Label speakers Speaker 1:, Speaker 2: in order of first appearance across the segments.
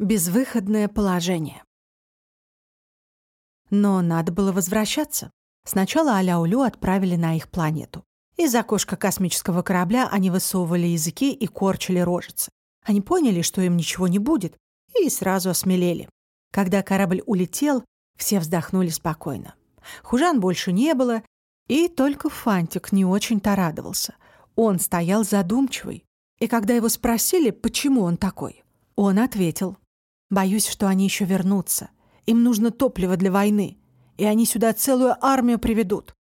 Speaker 1: Безвыходное положение. Но надо было возвращаться. Сначала Аляулю отправили на их планету. Из окошка космического корабля они высовывали языки и корчили рожицы. Они поняли, что им ничего не будет, и сразу осмелели. Когда корабль улетел, все вздохнули спокойно. Хужан больше не было, и только Фантик не очень-то радовался. Он стоял задумчивый. И когда его спросили, почему он такой, он ответил, «Боюсь, что они еще вернутся. Им нужно топливо для войны, и они сюда целую армию приведут.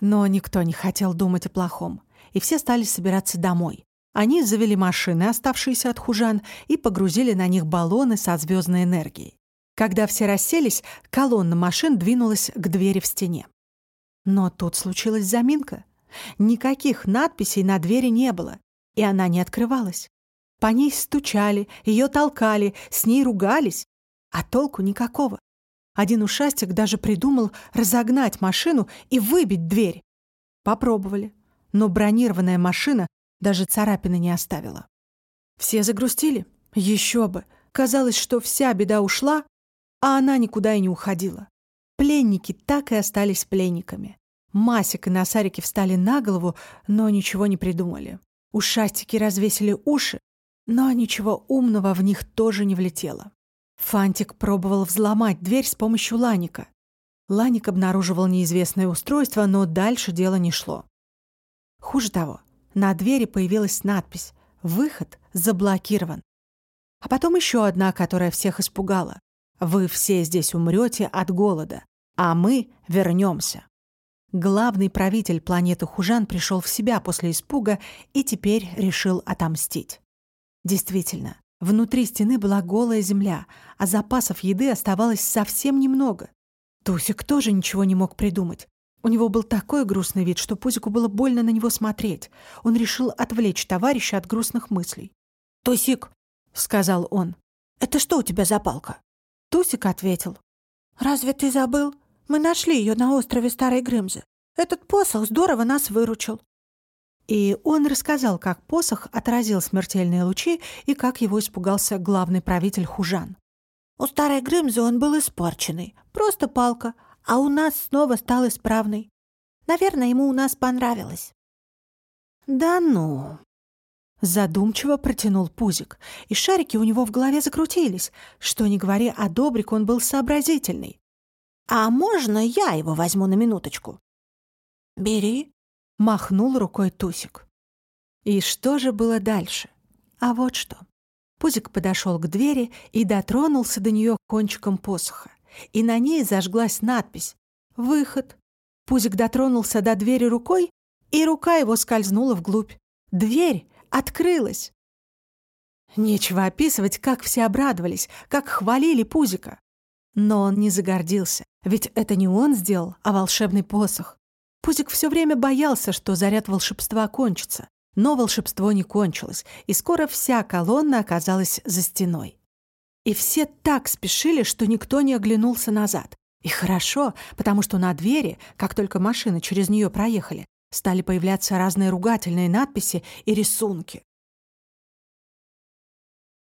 Speaker 1: Но никто не хотел думать о плохом, и все стали собираться домой. Они завели машины, оставшиеся от хужан, и погрузили на них баллоны со звездной энергией. Когда все расселись, колонна машин двинулась к двери в стене. Но тут случилась заминка. Никаких надписей на двери не было, и она не открывалась. По ней стучали, ее толкали, с ней ругались, а толку никакого. Один ушастик даже придумал разогнать машину и выбить дверь. Попробовали, но бронированная машина даже царапины не оставила. Все загрустили. Еще бы. Казалось, что вся беда ушла, а она никуда и не уходила. Пленники так и остались пленниками. Масик и Носарики встали на голову, но ничего не придумали. Ушастики развесили уши, но ничего умного в них тоже не влетело. Фантик пробовал взломать дверь с помощью ланика. Ланик обнаруживал неизвестное устройство, но дальше дело не шло. Хуже того, на двери появилась надпись «Выход заблокирован». А потом еще одна, которая всех испугала. «Вы все здесь умрете от голода, а мы вернемся». Главный правитель планеты Хужан пришел в себя после испуга и теперь решил отомстить. Действительно, Внутри стены была голая земля, а запасов еды оставалось совсем немного. Тусик тоже ничего не мог придумать. У него был такой грустный вид, что Пузику было больно на него смотреть. Он решил отвлечь товарища от грустных мыслей. «Тусик», — сказал он, — «это что у тебя за палка?» Тусик ответил. «Разве ты забыл? Мы нашли ее на острове Старой Грымзы. Этот посох здорово нас выручил. И он рассказал, как посох отразил смертельные лучи и как его испугался главный правитель Хужан. «У старой Грымзы он был испорченный, просто палка, а у нас снова стал исправный. Наверное, ему у нас понравилось». «Да ну!» Задумчиво протянул Пузик, и шарики у него в голове закрутились. Что ни говори, а Добрик он был сообразительный. «А можно я его возьму на минуточку?» «Бери», Махнул рукой Тусик. И что же было дальше? А вот что. Пузик подошел к двери и дотронулся до нее кончиком посоха. И на ней зажглась надпись «Выход». Пузик дотронулся до двери рукой, и рука его скользнула вглубь. Дверь открылась. Нечего описывать, как все обрадовались, как хвалили Пузика. Но он не загордился, ведь это не он сделал, а волшебный посох. Пузик все время боялся, что заряд волшебства кончится. Но волшебство не кончилось, и скоро вся колонна оказалась за стеной. И все так спешили, что никто не оглянулся назад. И хорошо, потому что на двери, как только машины через нее проехали, стали появляться разные ругательные надписи и рисунки.